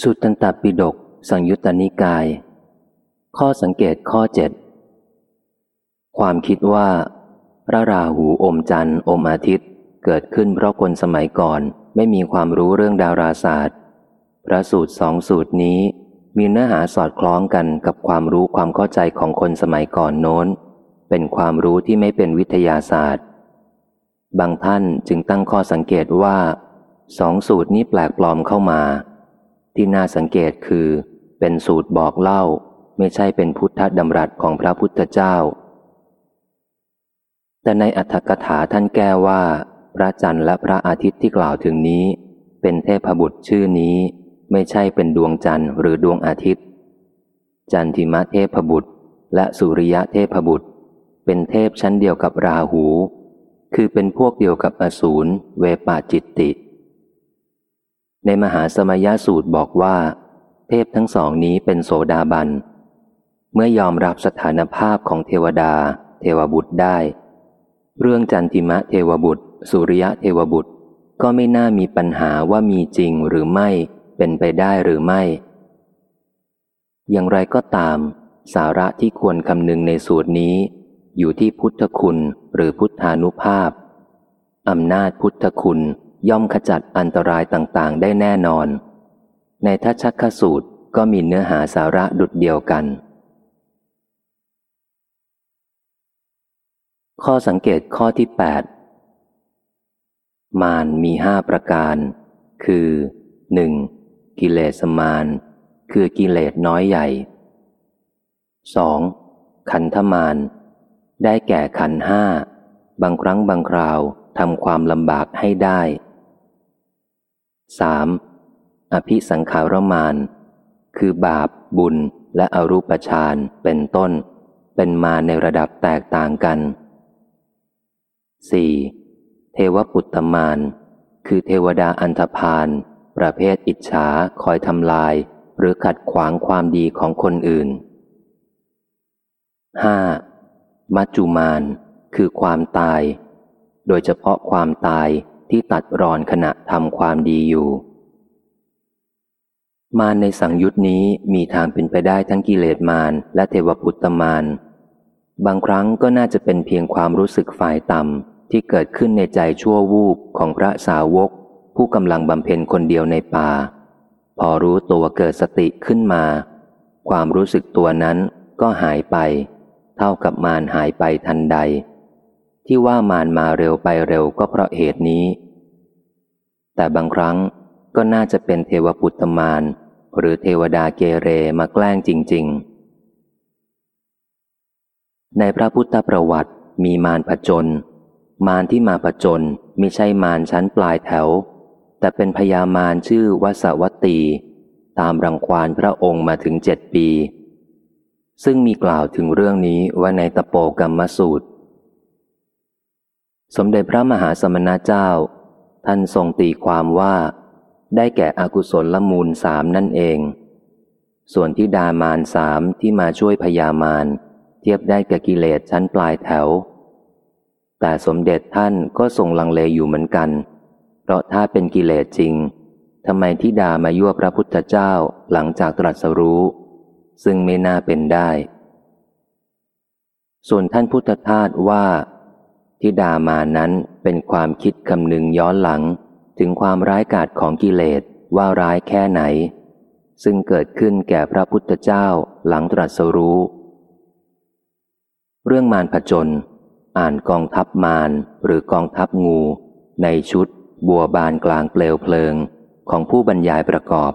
สุตตันตปิฎกสังยุตตนิกาย ข้อสังเกตข้อเจ็ดความคิดว่า พระราหูอมจันทร์อมอาทิตย์ เกิดขึ้นเพราะคนสมัยก่อนไม่มีความรู้เรื่องดาราศาสตร์ พระสูตรสองสูตรนี้มีเนื้อหาสอดคล้องกันกับความรู้ความเข้าใจของคนสมัยก่อนโน้น เป็นความรู้ที่ไม่เป็นวิทยาศาสตร์ บางท่านจึงตั้งข้อสังเกตว่าสองสูตรนี้แปลกปลอมเข้ามา ที่น่าสังเกตคือ เป็นสูตรบอกเล่า ไม่ใช่เป็นพุทธดำรัสของพระพุทธเจ้า แต่ในอัธกถาท่านแก้ว่า พระจันทร์และพระอาทิตย์ที่กล่าวถึงนี้ เป็นเทพบุตรชื่อนี้ ไม่ใช่เป็นดวงจันทร์หรือดวงอาทิตย์ จันทิมะเทพบุตร และสุริยะเทพบุตร เป็นเทพชั้นเดียวกับราหู คือเป็นพวกเดียวกับอสูรเวปาจิตติ ในมหาสมัยสูตรบอกว่า เทพทั้งสองนี้เป็นโสดาบัน เมื่อยอมรับสถานภาพของเทวดา เทวบุตรได้ เรื่องจันติมะเทวบุตร สุริยะเทวบุตร ก็ไม่น่ามีปัญหาว่ามีจริงหรือไม่เป็นไปได้หรือไม่ อย่างไรก็ตาม สาระที่ควรคำนึงในสูตรนี้ อยู่ที่พุทธคุณหรือพุทธานุภาพอำนาจพุทธคุณ ย่อมขจัดอันตรายต่างๆ ได้แน่นอน ในทัชคสูตรก็มีเนื้อหาสาระดุดเดียวกัน ข้อสังเกตข้อที่ 8 มารมีห้าประการ คือ 1. กิเลสมาร คือกิเลสน้อยใหญ่ 2. ขันธมาร ได้แก่ขันห้า บางครั้งบางคราวทำความลำบากให้ได้ 3. อภิสังขารมาน คือบาป บุญ และอรูปฌานเป็นต้น เป็นมาในระดับแตกต่างกัน 4. เทวปุตตมาน คือเทวดาอันธพาล ประเภทอิจฉาคอยทำลาย หรือขัดขวางความดีของคนอื่น 5. มัจจุมาน คือความตาย โดยเฉพาะความตาย ที่ตัดรอนขณะทำความดีอยู่ มารในสังยุตนี้มีทางเป็นไปได้ทั้งกิเลสมารและเทวปุตตมาร บางครั้งก็น่าจะเป็นเพียงความรู้สึกฝ่ายต่ำที่เกิดขึ้นในใจชั่ววูบของพระสาวก ผู้กำลังบำเพ็ญคนเดียวในป่า พอรู้ตัวเกิดสติขึ้นมา ความรู้สึกตัวนั้นก็หายไป เท่ากับมารหายไปทันใดที่ว่ามารมาเร็วไปเร็วก็เพราะเหตุนี้ แต่บางครั้งก็น่าจะเป็นเทวปุตตมาน หรือเทวดาเกเรมาแกล้งจริง ๆ ในพระพุทธประวัติมีมารผจญมารที่มาผจญไม่ใช่มารชั้นปลายแถว แต่เป็นพญามารชื่อวสวัตตี ตามรังควานพระองค์มาถึงเจ็ดปี ซึ่งมีกล่าวถึงเรื่องนี้ว่าในตะโปกรรมสูตร สมเด็จพระมหาสมณเจ้า ท่านทรงตีความว่า ได้แก่อกุศลละมูลสามนั่นเอง ส่วนที่ดามานสามที่มาช่วยพยามารเทียบได้กับกิเลสชั้นปลายแถว แต่สมเด็จท่านก็ทรงลังเลอยู่เหมือนกัน เพราะถ้าเป็นกิเลสจริงทำไมที่ดามายั่วพระพุทธเจ้าหลังจากตรัสรู้ ซึ่งไม่น่าเป็นได้ ส่วนท่านพุทธทาสว่า ที่ด่ามานั้นเป็นความคิดคำนึงย้อนหลัง ถึงความร้ายกาจของกิเลสว่าร้ายแค่ไหน ซึ่งเกิดขึ้นแก่พระพุทธเจ้าหลังตรัสรู้ เรื่องมารผจญอ่านกองทัพมารหรือกองทัพงู ในชุด บัวบานกลางเปลวเพลิงของผู้บรรยายประกอบ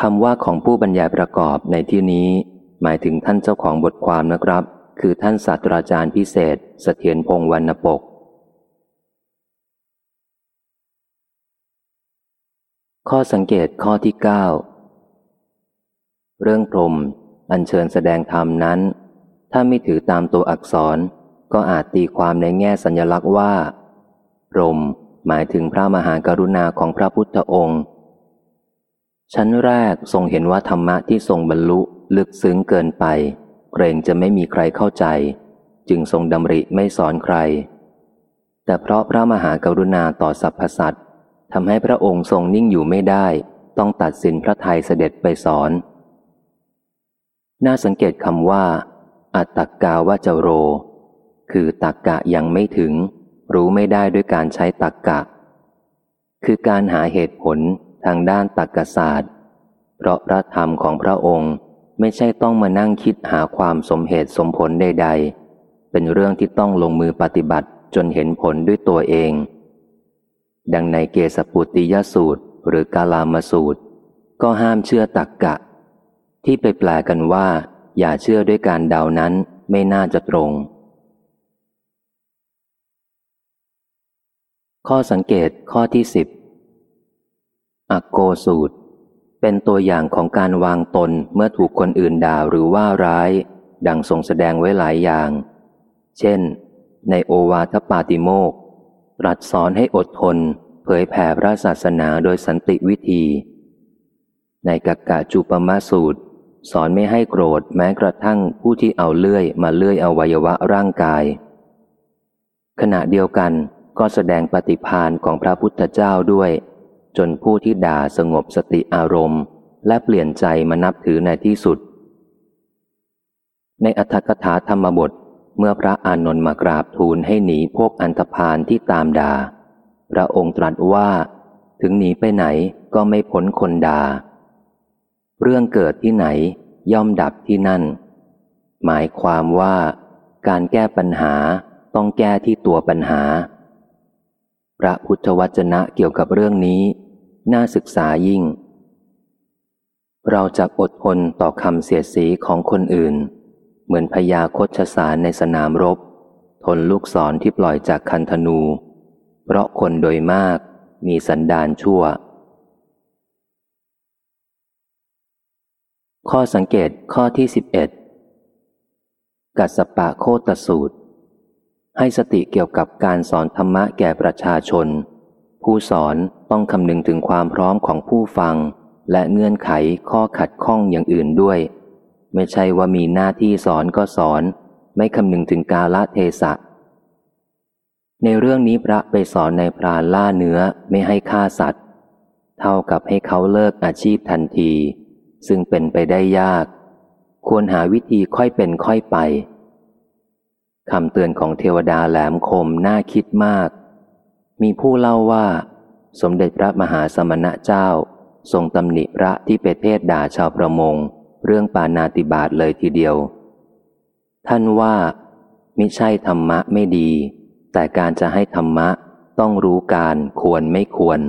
คำว่าของผู้บรรยายประกอบในที่นี้ หมายถึงท่านเจ้าของบทความนะครับ คือท่านศาสตราจารย์พิเศษเสถียรพงศ์วรรณปก ข้อสังเกตข้อที่เก้าเรื่องพรมอัญเชิญแสดงธรรมนั้น ถ้าไม่ถือตามตัวอักษร ก็อาจตีความในแง่สัญลักษณ์ว่าพรมหมายถึงพระมหากรุณาของพระพุทธองค์ ชั้นแรกทรงเห็นว่าธรรมะที่ทรงบรรลุลึกซึ้งเกินไป เกรงจะไม่มีใครเข้าใจ จึงทรงดำริไม่สอนใคร แต่เพราะพระมหากรุณาต่อสรรพสัตว์ทำให้พระองค์ทรงนิ่งอยู่ไม่ได้ ต้องตัดสินพระไทยเสด็จไปสอน น่าสังเกตคำว่า อัตตกาวจโร คือตักกะยังไม่ถึง รู้ไม่ได้ด้วยการใช้ตักกะ คือการหาเหตุผลทางด้านตักกศาสตร์ เพราะพระธรรมของพระองค์ ไม่ใช่ต้องมานั่งคิดหาความสมเหตุสมผลใด ๆ เป็นเรื่องที่ต้องลงมือปฏิบัติจนเห็นผลด้วยตัวเอง ดังในเกสปุติยสูตรหรือกาลามสูตร ก็ห้ามเชื่อตักกะ ที่ไปแปลกันว่า อย่าเชื่อด้วยการเดานั้นไม่น่าจะตรง ข้อสังเกตข้อที่สิบอโกสูตร เป็นตัวอย่างของการวางตนเมื่อถูกคนอื่นด่าหรือว่าร้าย ดังทรงแสดงไว้หลายอย่าง เช่น ในโอวาทปาติโมกตรัสสอนให้อดทน เผยแผ่พระศาสนาโดยสันติวิธี ในกักกะจุปมาสูตร สอนไม่ให้โกรธแม้กระทั่งผู้ที่เอาเลื่อยมาเลื่อยอวัยวะร่างกาย ขณะเดียวกันก็แสดงปฏิพานของพระพุทธเจ้าด้วย จนผู้ที่ด่าสงบสติอารมณ์ และเปลี่ยนใจมานับถือในที่สุด ในอัธกถาธรรมบท เมื่อพระอานนท์มากราบทูลให้หนีพวกอันธพาลที่ตามด่า พระองค์ตรัสว่า ถึงหนีไปไหนก็ไม่พ้นคนด่า เรื่องเกิดที่ไหนย่อมดับที่นั่น หมายความว่าการแก้ปัญหาต้องแก้ที่ตัวปัญหา พระพุทธวจนะเกี่ยวกับเรื่องนี้ น่าศึกษายิ่ง เราจะอดทนต่อคำเสียสีของคนอื่น เหมือนพญาคชสารในสนามรบ ทนลูกศรที่ปล่อยจากคันธนู เพราะคนโดยมากมีสันดานชั่ว ข้อสังเกตข้อที่สิบเอ็ดกัสปะโคตสูตร ให้สติเกี่ยวกับการสอนธรรมะแก่ประชาชน ผู้สอน ต้องคำนึงถึงความพร้อมของผู้ฟัง และเงื่อนไขข้อขัดข้องอย่างอื่นด้วย ไม่ใช่ว่ามีหน้าที่สอนก็สอน ไม่คำนึงถึงกาลเทศะ ในเรื่องนี้พระไปสอนในพรานล่าเนื้อไม่ให้ฆ่าสัตว์ เท่ากับให้เขาเลิกอาชีพทันที ซึ่งเป็นไปได้ยาก ควรหาวิธีค่อยเป็นค่อยไปคำเตือนของเทวดาแหลมคมน่าคิดมาก มีผู้เล่าว่า สมเด็จพระมหาสมณะเจ้า ทรงตำหนิพระที่ไปเทศด่าชาวประมง เรื่องปานาติบาตเลยทีเดียว ท่านว่ามิใช่ธรรมะไม่ดี แต่การจะให้ธรรมะต้องรู้การควรไม่ควร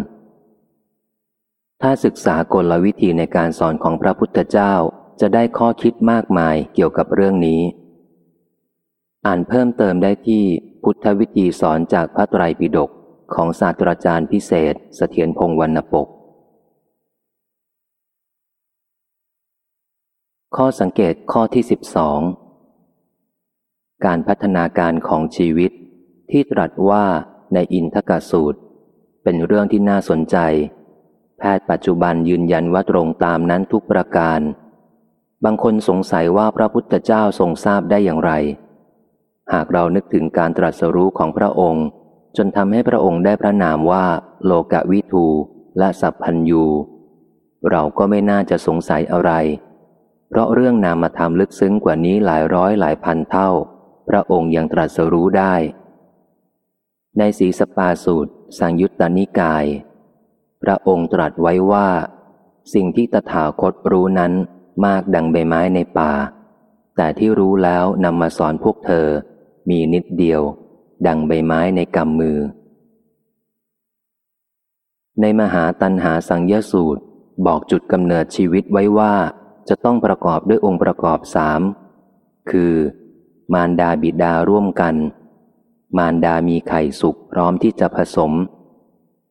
ถ้าศึกษากลวิธีในการสอนของพระพุทธเจ้าจะได้ข้อคิดมากมายเกี่ยวกับเรื่องนี้ อ่านเพิ่มเติมได้ที่พุทธวิธีสอนจากพระไตรปิฎก ของศาสตราจารย์พิเศษสเสถียรพงศ์วรรณปก ข้อสังเกตข้อที่สิบสองการพัฒนาการของชีวิตที่ตรัสว่าในอินทกสูตร เป็นเรื่องที่น่าสนใจ แพทย์ปัจจุบันยืนยันว่าตรงตามนั้นทุกประการ บางคนสงสัยว่าพระพุทธเจ้าทรงทราบได้อย่างไร หากเรานึกถึงการตรัสรู้ของพระองค์ จนทำให้พระองค์ได้พระนามว่า โลกวิทูและสัพพัญยูเราก็ไม่น่าจะสงสัยอะไร เพราะเรื่องนามธรรมลึกซึ้งกว่านี้หลายร้อยหลายพันเท่า พระองค์ยังตรัสรู้ได้ ในสีสปาสูตร สังยุตตนิกาย พระองค์ตรัสไว้ว่า สิ่งที่ตถาคตรู้นั้นมากดังใบไม้ในป่า แต่ที่รู้แล้วนำมาสอนพวกเธอมีนิดเดียว ดังใบไม้ในกำมือ ในมหาตันหาสังยสูตร บอกจุดกำเนิดชีวิตไว้ว่าจะต้องประกอบด้วยองค์ประกอบสามคือ มารดาบิดาร่วมกัน มารดามีไข่สุกพร้อมที่จะผสม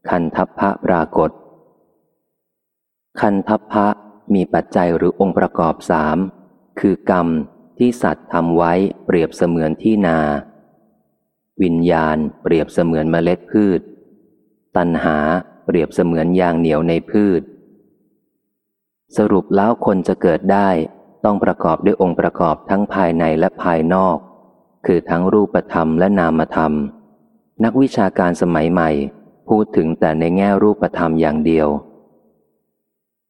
คันทัพพระปรากฏ คันทัพพระมีปัจจัยหรือองค์ประกอบสามคือกรรมที่สัตว์ทำไว้เปรียบเสมือนที่นา วิญญาณเปรียบเสมือนเมล็ดพืช ตัณหาเปรียบเสมือนยางเหนียวในพืช สรุปแล้วคนจะเกิดได้ต้องประกอบด้วยองค์ประกอบทั้งภายในและภายนอก คือทั้งรูปธรรมและนามธรรม นักวิชาการสมัยใหม่ พูดถึงแต่ในแง่รูปธรรมอย่างเดียว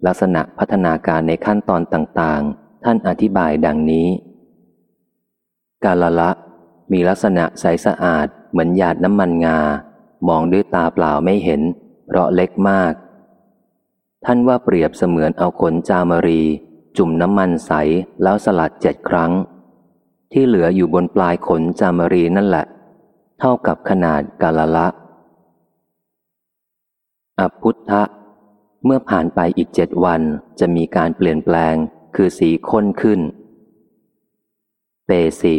ลักษณะพัฒนาการในขั้นตอนต่างๆ ท่านอธิบายดังนี้ กาลละ มีลักษณะใสสะอาดเหมือนหยาดน้ำมันงา มองด้วยตาเปล่าไม่เห็น เพราะเล็กมาก ท่านว่าเปรียบเสมือนเอาขนจามรี จุ่มน้ำมันใสแล้วสลัดเจ็ดครั้ง ที่เหลืออยู่บนปลายขนจามรีนั่นแหละ เท่ากับขนาดกาลละ อพุทธะ เมื่อผ่านไปอีกเจ็ดวันจะมีการเปลี่ยนแปลงคือสีข้นขึ้น เปสิ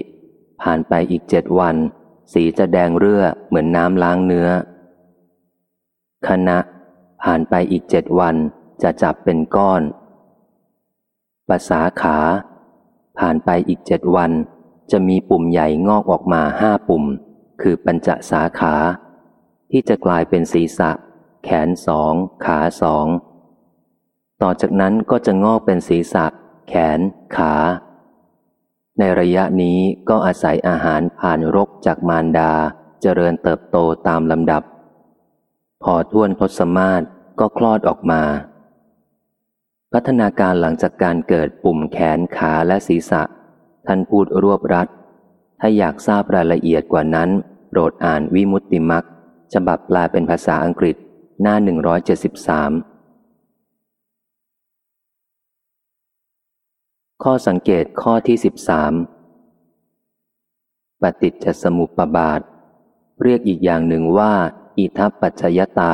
ผ่านไปอีกเจ็ดวัน สีจะแดงเรื่อเหมือนน้ำล้างเนื้อ คณะ ผ่านไปอีกเจ็ดวันจะจับเป็นก้อนภาษาขา ผ่านไปอีกเจ็ดวัน จะมีปุ่มใหญ่งอกออกมาห้าปุ่ม คือปัญจสาขา ที่จะกลายเป็นศีรษะ แขนสอง ขาสอง ต่อจากนั้นก็จะงอกเป็นศีรษะ แขน ขา ในระยะนี้ก็อาศัยอาหารผ่านรกจากมารดา เจริญเติบโตตามลำดับ พอท่วนทศมาศก็คลอดออกมา พัฒนาการหลังจากการเกิดปุ่มแขนขาและศีรษะ ท่านพูดรวบรัด ถ้าอยากทราบรายละเอียดกว่านั้น โปรดอ่านวิมุตติมักฉบับแปลเป็นภาษาอังกฤษหน้า 173 ข้อสังเกตข้อที่สิบสามปฏิจจสมุปบาท เรียกอีกอย่างหนึ่งว่า อิทัปปัจจยตา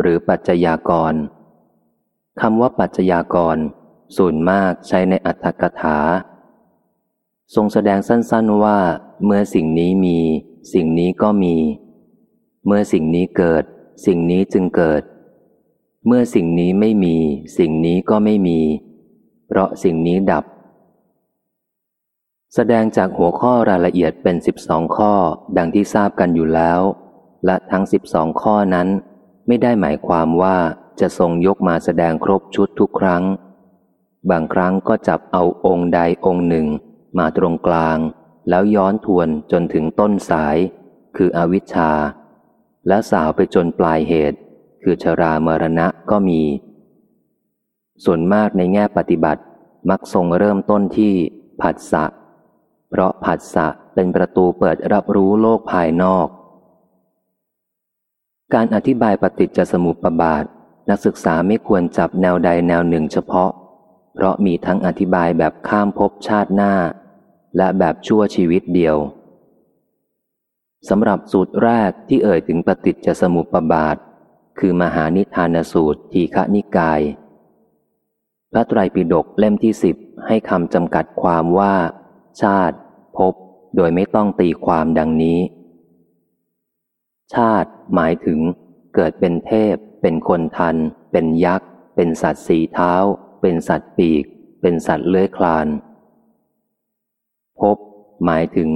หรือปัจจยากรคำว่าปัจจยากร ส่วนมากใช้ในอัตถกถา ทรงแสดงสั้นๆว่า เมื่อสิ่งนี้มี สิ่งนี้ก็มี เมื่อสิ่งนี้เกิด สิ่งนี้จึงเกิด เมื่อสิ่งนี้ไม่มี สิ่งนี้ก็ไม่มี เพราะสิ่งนี้ดับ แสดงจากหัวข้อรายละเอียดเป็นสิบสองข้อดังที่ทราบกันอยู่แล้ว และทั้งสิบสองข้อนั้น ไม่ได้หมายความว่าจะทรงยกมาแสดงครบชุดทุกครั้ง บางครั้งก็จับเอาองค์ใดองค์หนึ่ง มาตรงกลาง แล้วย้อนทวนจนถึงต้นสาย คืออวิชชา และสาวไปจนปลายเหตุ คือชรามรณะก็มี ส่วนมากในแง่ปฏิบัติ มักทรงเริ่มต้นที่ผัสสะ เพราะผัสสะเป็นประตูเปิดรับรู้โลกภายนอก การอธิบายปฏิจจสมุปบาท นักศึกษาไม่ควรจับแนวใดแนวหนึ่งเฉพาะ เพราะมีทั้งอธิบายแบบข้ามภพชาติหน้า และแบบชั่วชีวิตเดียวสำหรับสูตรแรกที่เอ่ยถึงปฏิจจสมุปบาท คือมหานิทานสูตรทีฆนิกาย พระไตรปิฎกเล่มที่สิบให้คำจำกัดความว่า ชาติ พบ โดยไม่ต้องตีความดังนี้ ชาติหมายถึง เกิดเป็นเทพ เป็นคนทัน เป็นยักษ์ เป็นสัตว์สีเท้า เป็นสัตว์ปีก เป็นสัตว์เลื้อยคลาน พบ หมายถึง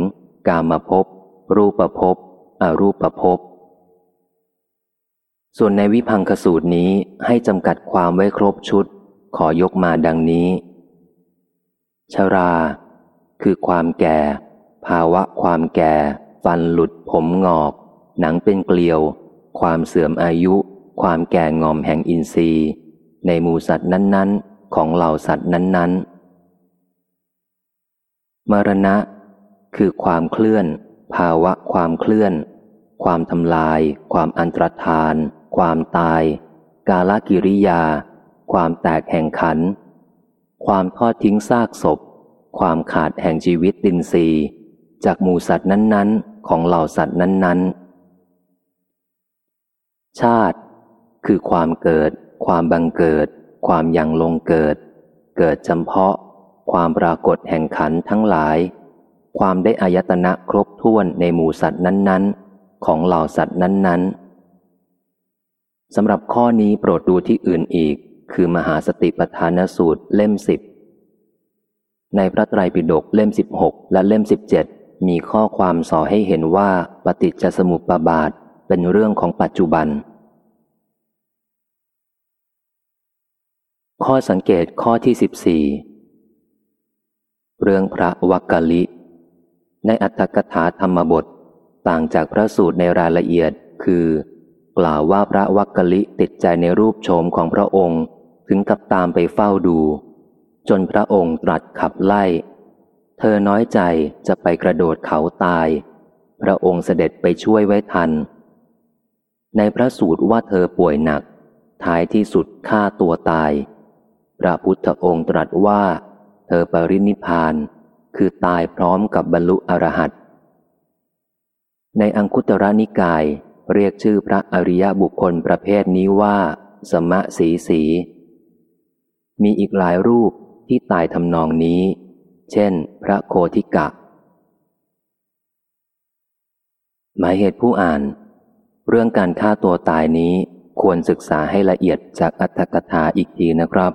กามาพบรูปภพอรูปภพส่วนในวิพังคสูตรนี้ให้จำกัดความไว้ครบชุด ขอยกมาดังนี้ ชรา คือความแก่ ภาวะความแก่ ฟันหลุดผมงอก หนังเป็นเกลียว ความเสื่อมอายุ ความแก่งอมแห่งอินทรีย์ ในหมูสัตว์นั้น ๆ ของเหล่าสัตว์นั้นๆ มรณะ คือความเคลื่อน ภาวะความเคลื่อน ความทำลาย ความอันตรธาน ความตาย กาลกิริยา ความแตกแห่งขัน ความทอดทิ้งซากศพ ความขาดแห่งชีวิตดินซีจากหมูสัตว์นั้นๆ ของเหล่าสัตว์นั้นๆ ชาติ คือความเกิด ความบังเกิด ความยังลงเกิด เกิดจำเพาะ ความปรากฏแห่งขันทั้งหลาย ความได้อายตนะครบถ้วนในหมู่สัตว์นั้นๆ ของเหล่าสัตว์นั้นๆสำหรับข้อนี้โปรดดูที่อื่นอีก คือมหาสติปทานสูตรเล่มสิบในพระไตรปิฎกเล่มสิบหกและเล่มสิบเจ็ดมีข้อความสอให้เห็นว่าปฏิจจสมุปบาทเป็นเรื่องของปัจจุบัน ข้อสังเกตข้อที่สิบสี่เรื่องพระวักกะลิ ในอัตถกถาธรรมบท ต่างจากพระสูตรในรายละเอียดคือ กล่าวว่าพระวักกลิติดใจในรูปโฉมของพระองค์ ถึงกับตามไปเฝ้าดู จนพระองค์ตรัสขับไล่ เธอน้อยใจจะไปกระโดดเขาตาย พระองค์เสด็จไปช่วยไว้ทัน ในพระสูตรว่าเธอป่วยหนัก ท้ายที่สุดฆ่าตัวตาย พระพุทธองค์ตรัสว่า เธอปรินิพาน คือตายพร้อมกับบรรลุอรหัตในอังคุตระนิกายเรียกชื่อพระอริยบุคคลประเภทนี้ว่า สมะสีสี มีอีกหลายรูปที่ตายทำนองนี้ เช่น พระโคทิกะ หมายเหตุผู้อ่าน เรื่องการฆ่าตัวตายนี้ควรศึกษาให้ละเอียดจากอัตถกถาอีกทีนะครับ